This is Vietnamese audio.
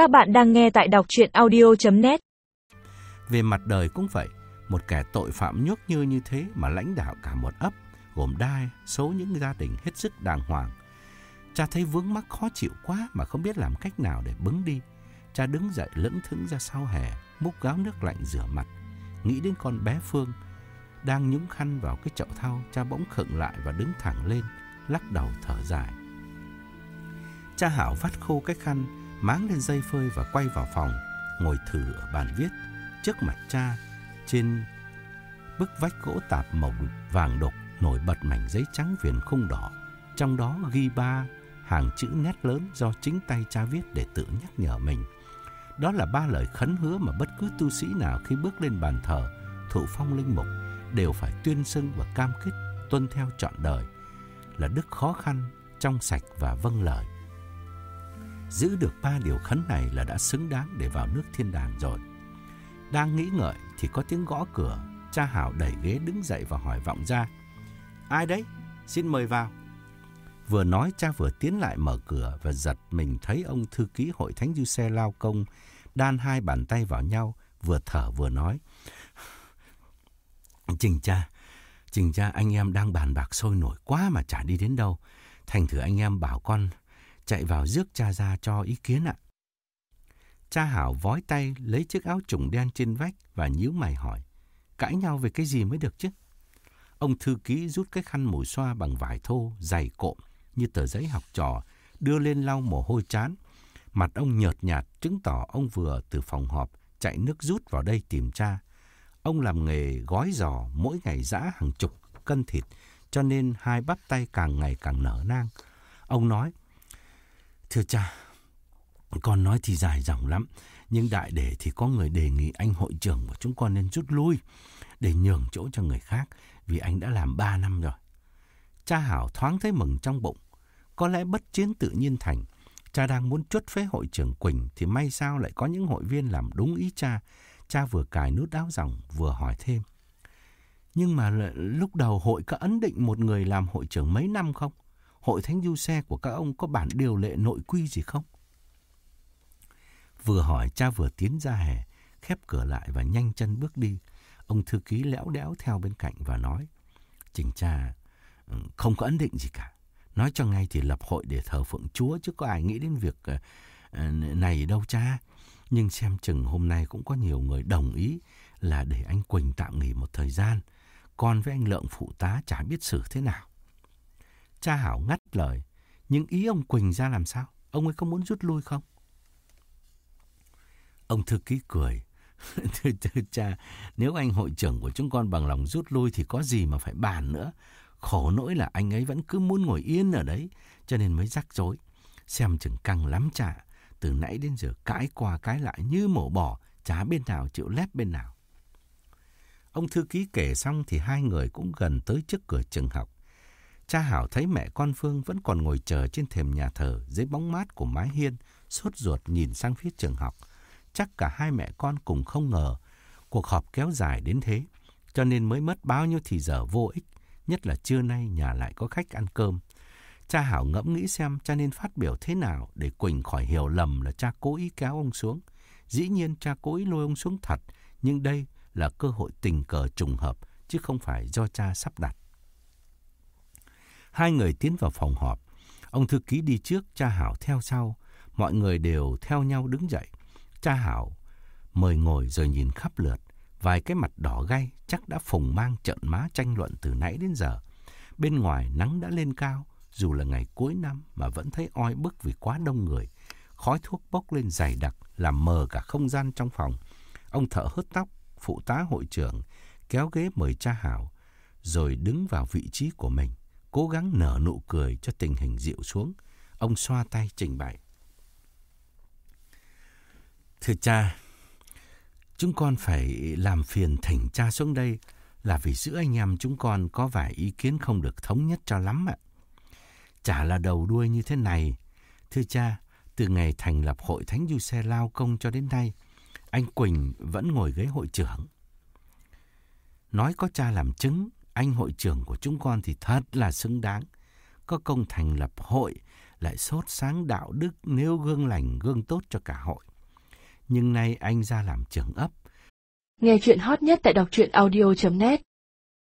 Các bạn đang nghe tại đọc chuyện audio.net Về mặt đời cũng vậy, một kẻ tội phạm nhốt như như thế mà lãnh đạo cả một ấp, gồm đai, số những gia đình hết sức đàng hoàng. Cha thấy vướng mắc khó chịu quá mà không biết làm cách nào để bứng đi. Cha đứng dậy lững thững ra sau hè, múc gáo nước lạnh rửa mặt. Nghĩ đến con bé Phương, đang nhúng khăn vào cái chậu thau, cha bỗng khựng lại và đứng thẳng lên, lắc đầu thở dài. Cha Hảo vắt khô cái khăn, máng lên dây phơi và quay vào phòng, ngồi thử ở bàn viết. Trước mặt cha, trên bức vách gỗ tạp màu vàng đục nổi bật mảnh giấy trắng viền khung đỏ. Trong đó ghi ba hàng chữ nét lớn do chính tay cha viết để tự nhắc nhở mình. Đó là ba lời khấn hứa mà bất cứ tu sĩ nào khi bước lên bàn thờ, thụ phong linh mục đều phải tuyên xưng và cam kết tuân theo trọn đời là đức khó khăn, trong sạch và vâng lời. Giữ được ba điều khấn này là đã xứng đáng để vào nước thiên đàng rồi. Đang nghĩ ngợi thì có tiếng gõ cửa, cha Hảo đẩy ghế đứng dậy và hỏi vọng ra. Ai đấy? Xin mời vào. Vừa nói cha vừa tiến lại mở cửa và giật mình thấy ông thư ký hội thánh du xe lao công đan hai bàn tay vào nhau, vừa thở vừa nói. Trình cha, trình cha anh em đang bàn bạc sôi nổi quá mà chả đi đến đâu. Thành thử anh em bảo con chạy vào rước cha ra cho ý kiến ạ. Cha Hảo vói tay lấy chiếc áo trùng đen trên vách và nhíu mày hỏi. Cãi nhau về cái gì mới được chứ? Ông thư ký rút cái khăn mùi xoa bằng vải thô, dày cộm như tờ giấy học trò, đưa lên lau mồ hôi chán. Mặt ông nhợt nhạt chứng tỏ ông vừa từ phòng họp chạy nước rút vào đây tìm cha. Ông làm nghề gói giò mỗi ngày giã hàng chục cân thịt, cho nên hai bắp tay càng ngày càng nở nang. Ông nói, Thưa cha, con nói thì dài dòng lắm, nhưng đại để thì có người đề nghị anh hội trưởng của chúng con nên rút lui để nhường chỗ cho người khác vì anh đã làm ba năm rồi. Cha Hảo thoáng thấy mừng trong bụng. Có lẽ bất chiến tự nhiên thành. Cha đang muốn chốt phế hội trưởng Quỳnh thì may sao lại có những hội viên làm đúng ý cha. Cha vừa cài nút áo dòng vừa hỏi thêm. Nhưng mà lúc đầu hội có ấn định một người làm hội trưởng mấy năm không? Hội Thánh Du Xe của các ông có bản điều lệ nội quy gì không? Vừa hỏi cha vừa tiến ra hè, khép cửa lại và nhanh chân bước đi. Ông thư ký lẽo đẽo theo bên cạnh và nói, Trình cha, ừ, không có ấn định gì cả. Nói cho ngay thì lập hội để thờ phượng Chúa chứ có ai nghĩ đến việc ờ, ờ, này đâu cha. Nhưng xem chừng hôm nay cũng có nhiều người đồng ý là để anh Quỳnh tạm nghỉ một thời gian. Con với anh Lượng phụ tá chả biết xử thế nào. Cha Hảo ngắt lời. Nhưng ý ông Quỳnh ra làm sao? Ông ấy có muốn rút lui không? Ông thư ký cười. thưa, thưa cha, nếu anh hội trưởng của chúng con bằng lòng rút lui thì có gì mà phải bàn nữa. Khổ nỗi là anh ấy vẫn cứ muốn ngồi yên ở đấy, cho nên mới rắc rối. Xem chừng căng lắm cha. Từ nãy đến giờ cãi qua cãi lại như mổ bò, chả bên nào chịu lép bên nào. Ông thư ký kể xong thì hai người cũng gần tới trước cửa trường học. Cha Hảo thấy mẹ con Phương vẫn còn ngồi chờ trên thềm nhà thờ dưới bóng mát của mái hiên, sốt ruột nhìn sang phía trường học. Chắc cả hai mẹ con cùng không ngờ cuộc họp kéo dài đến thế, cho nên mới mất bao nhiêu thì giờ vô ích, nhất là trưa nay nhà lại có khách ăn cơm. Cha Hảo ngẫm nghĩ xem cha nên phát biểu thế nào để Quỳnh khỏi hiểu lầm là cha cố ý kéo ông xuống. Dĩ nhiên cha cố ý lôi ông xuống thật, nhưng đây là cơ hội tình cờ trùng hợp, chứ không phải do cha sắp đặt. Hai người tiến vào phòng họp. Ông thư ký đi trước, cha Hảo theo sau. Mọi người đều theo nhau đứng dậy. Cha Hảo mời ngồi rồi nhìn khắp lượt. Vài cái mặt đỏ gay chắc đã phùng mang trận má tranh luận từ nãy đến giờ. Bên ngoài nắng đã lên cao, dù là ngày cuối năm mà vẫn thấy oi bức vì quá đông người. Khói thuốc bốc lên dày đặc, làm mờ cả không gian trong phòng. Ông thợ hớt tóc, phụ tá hội trưởng, kéo ghế mời cha Hảo, rồi đứng vào vị trí của mình cố gắng nở nụ cười cho tình hình dịu xuống. Ông xoa tay trình bày. Thưa cha, chúng con phải làm phiền thỉnh cha xuống đây là vì giữa anh em chúng con có vài ý kiến không được thống nhất cho lắm ạ. Chả là đầu đuôi như thế này. Thưa cha, từ ngày thành lập hội Thánh Du Xe Lao Công cho đến nay, anh Quỳnh vẫn ngồi ghế hội trưởng. Nói có cha làm chứng, anh hội trưởng của chúng con thì thật là xứng đáng. Có công thành lập hội, lại sốt sáng đạo đức nêu gương lành, gương tốt cho cả hội. Nhưng nay anh ra làm trưởng ấp. Nghe chuyện hot nhất tại đọc truyện audio.net